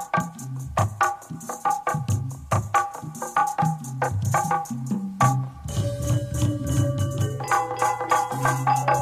Thank you.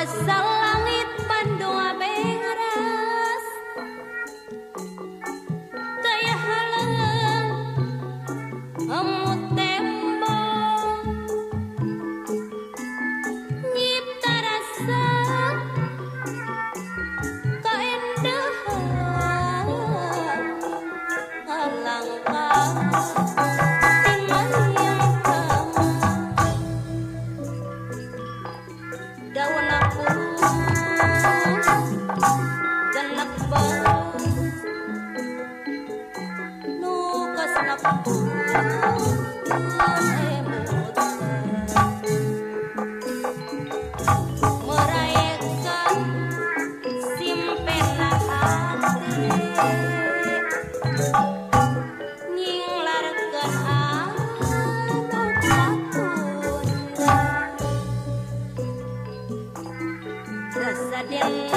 I myself. tiền